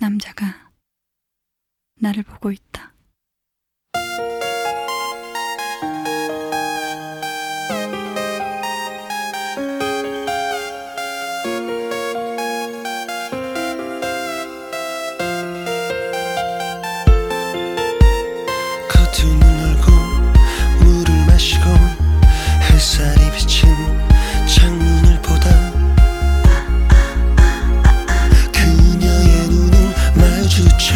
남자가 나를 보고 있다.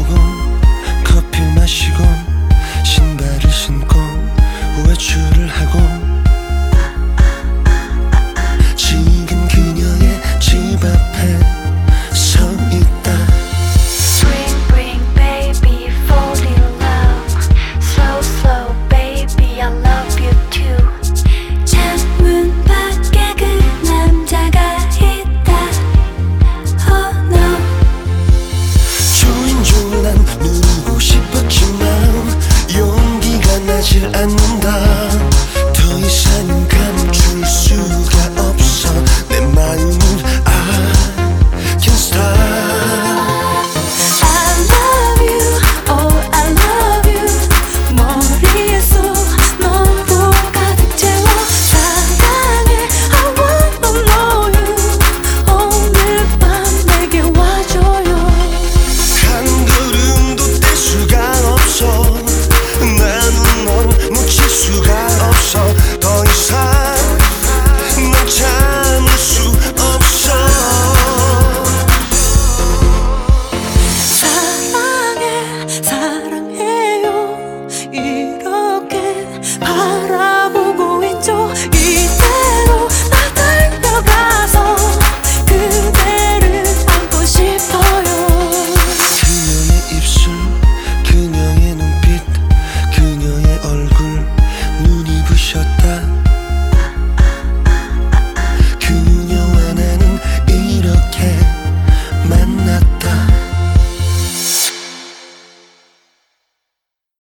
Oh. anda